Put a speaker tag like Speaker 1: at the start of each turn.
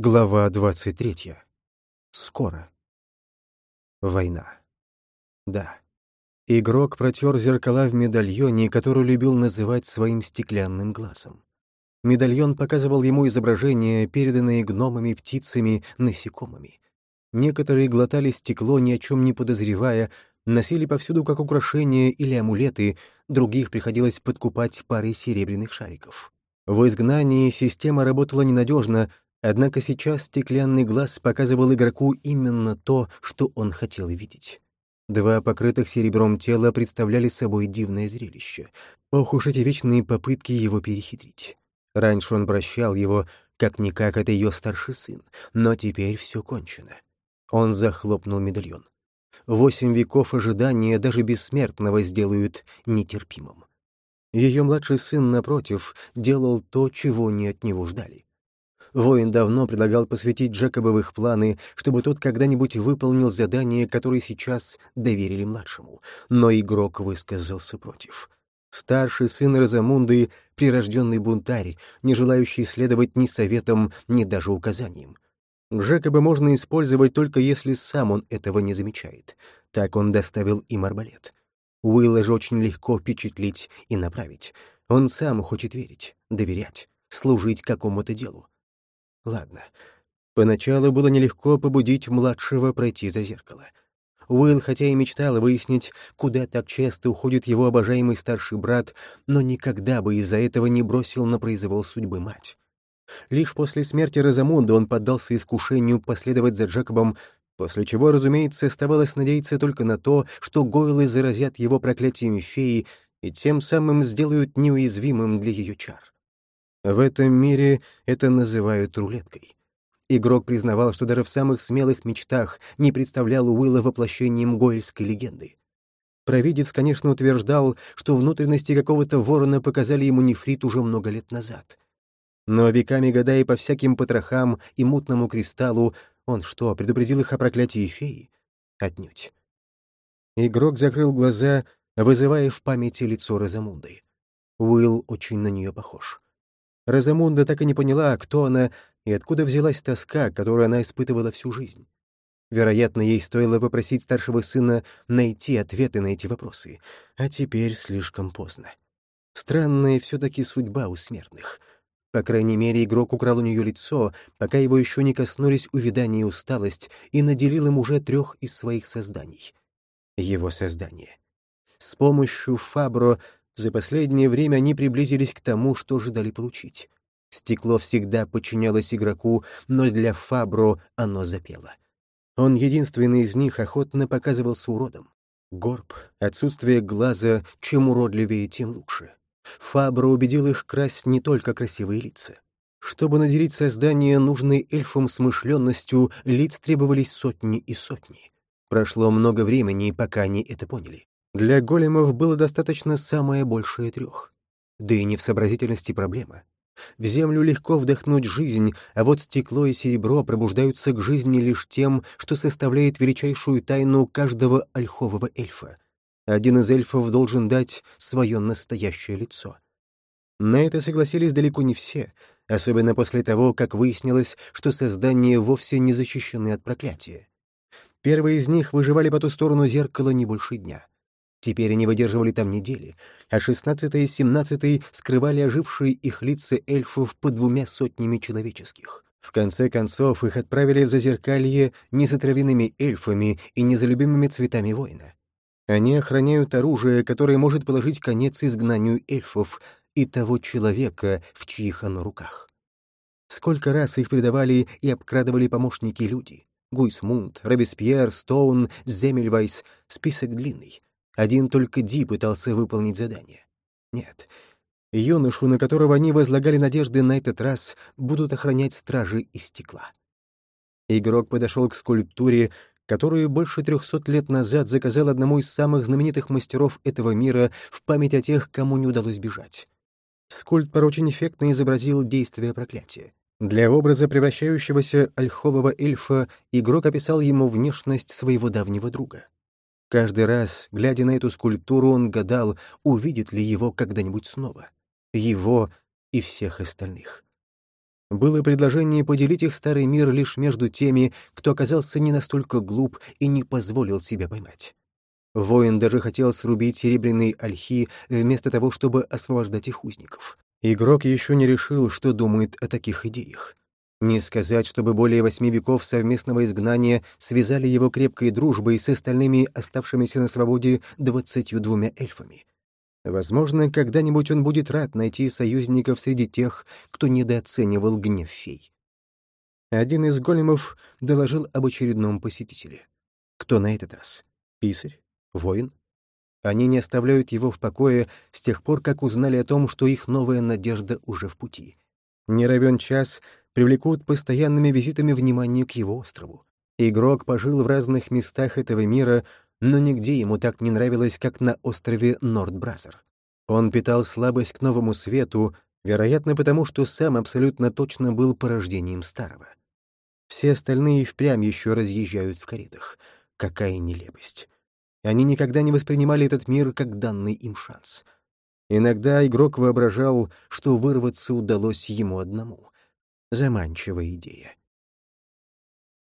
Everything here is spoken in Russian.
Speaker 1: Глава 23. Скоро. Война. Да. Игрок протер зеркала в медальоне, который любил называть своим стеклянным глазом. Медальон показывал ему изображения, переданные гномами, птицами, насекомыми. Некоторые глотали стекло, ни о чем не подозревая, носили повсюду как украшения или амулеты, других приходилось подкупать парой серебряных шариков. В изгнании система работала ненадежно, Однако сейчас стеклянный глаз показывал игроку именно то, что он хотел видеть. Два покрытых серебром тела представляли собой дивное зрелище. Ох уж эти вечные попытки его перехитрить. Раньше он прощал его, как-никак это ее старший сын, но теперь все кончено. Он захлопнул медальон. Восемь веков ожидания даже бессмертного сделают нетерпимым. Ее младший сын, напротив, делал то, чего не от него ждали. Воин давно предлагал посвятить Джекоба в их планы, чтобы тот когда-нибудь выполнил задание, которое сейчас доверили младшему. Но игрок высказался против. Старший сын Розамунды — прирожденный бунтарь, не желающий следовать ни советам, ни даже указаниям. Джекоба можно использовать только если сам он этого не замечает. Так он доставил им арбалет. Уилла же очень легко впечатлить и направить. Он сам хочет верить, доверять, служить какому-то делу. Ладно. Поначалу было нелегко побудить младшего пройти за зеркало. Уилл, хотя и мечтал выяснить, куда так часто уходит его обожаемый старший брат, но никогда бы из-за этого не бросил на произвол судьбы мать. Лишь после смерти Розамунда он поддался искушению последовать за Джекобом, после чего, разумеется, оставалось надеяться только на то, что Гойлы заразят его проклятием феи и тем самым сделают неуязвимым для ее чар. В этом мире это называют рулеткой. Игрок признавал, что даже в самых смелых мечтах не представлял Уилла воплощением гойльской легенды. Провидец, конечно, утверждал, что внутренности какого-то ворона показали ему нефрит уже много лет назад. Но веками гадая по всяким потрохам и мутному кристаллу, он что, предупредил их о проклятии феи? Отнюдь. Игрок закрыл глаза, вызывая в памяти лицо Розамунды. Уилл очень на нее похож. Розамунда так и не поняла, кто она и откуда взялась тоска, которую она испытывала всю жизнь. Вероятно, ей стоило попросить старшего сына найти ответы на эти вопросы, а теперь слишком поздно. Странная все-таки судьба у смертных. По крайней мере, игрок украл у нее лицо, пока его еще не коснулись увядание и усталость, и наделил им уже трех из своих созданий. Его создание. С помощью Фабро за последнее время они приблизились к тому, что ожидали получить. Стекло всегда подчинялось игроку, но для Фабро оно запело. Он единственный из них охотно показывался уродом. Горб, отсутствие глаза, чем уродливее, тем лучше. Фабро убедил их красть не только красивые лица. Чтобы наделить создание нужной эльфам смышленностью, лиц требовались сотни и сотни. Прошло много времени, пока они это поняли. Для големов было достаточно самое большее трех. Да и не в сообразительности проблема. В землю легко вдохнуть жизнь, а вот стекло и серебро пробуждаются к жизни лишь тем, что составляет величайшую тайну каждого ольхового эльфа. Один из эльфов должен дать свое настоящее лицо. На это согласились далеко не все, особенно после того, как выяснилось, что создания вовсе не защищены от проклятия. Первые из них выживали по ту сторону зеркала не больше дня — Теперь они выдерживали там недели, а шестнадцатый и семнадцатый скрывали ожившие их лица эльфов по двумя сотнями человеческих. В конце концов, их отправили в Зазеркалье не за травяными эльфами и не за любимыми цветами воина. Они охраняют оружие, которое может положить конец изгнанию эльфов и того человека, в чьих оно руках. Сколько раз их предавали и обкрадывали помощники-люди. Гуйсмунд, Робеспьер, Стоун, Земельвайс — список длинный. Один только Ди пытался выполнить задание. Нет. Юношу, на которого они возлагали надежды на этот раз, будут охранять стражи из стекла. Игрок подошел к скульптуре, которую больше трехсот лет назад заказал одному из самых знаменитых мастеров этого мира в память о тех, кому не удалось бежать. Скульптор очень эффектно изобразил действие проклятия. Для образа превращающегося ольхового эльфа игрок описал ему внешность своего давнего друга. Каждый раз, глядя на эту скульптуру, он гадал, увидит ли его когда-нибудь снова. Его и всех остальных. было предложение поделить их старый мир лишь между теми, кто оказался не настолько глуп и не позволил себя поймать. Воин даже хотел срубить серебряные ольхи вместо того, чтобы освобождать их узников. Игрок еще не решил, что думает о таких идеях. Не сказать, чтобы более восьми веков совместного изгнания связали его крепкой дружбой с остальными оставшимися на свободе двадцатью двумя эльфами. Возможно, когда-нибудь он будет рад найти союзников среди тех, кто недооценивал гнев фей. Один из големов доложил об очередном посетителе. Кто на этот раз? Писарь? Воин? Они не оставляют его в покое с тех пор, как узнали о том, что их новая надежда уже в пути. Не равен час привлекут постоянными визитами внимание к его острову. Игрок пожил в разных местах этого мира, но нигде ему так не нравилось, как на острове Нордбразер. Он питал слабость к новому свету, вероятно, потому что сам абсолютно точно был порождением старого. Все остальные впрямь еще разъезжают в коридах. Какая нелепость. Они никогда не воспринимали этот мир как данный им шанс. Иногда игрок воображал, что вырваться удалось ему одному. Заманчивая идея.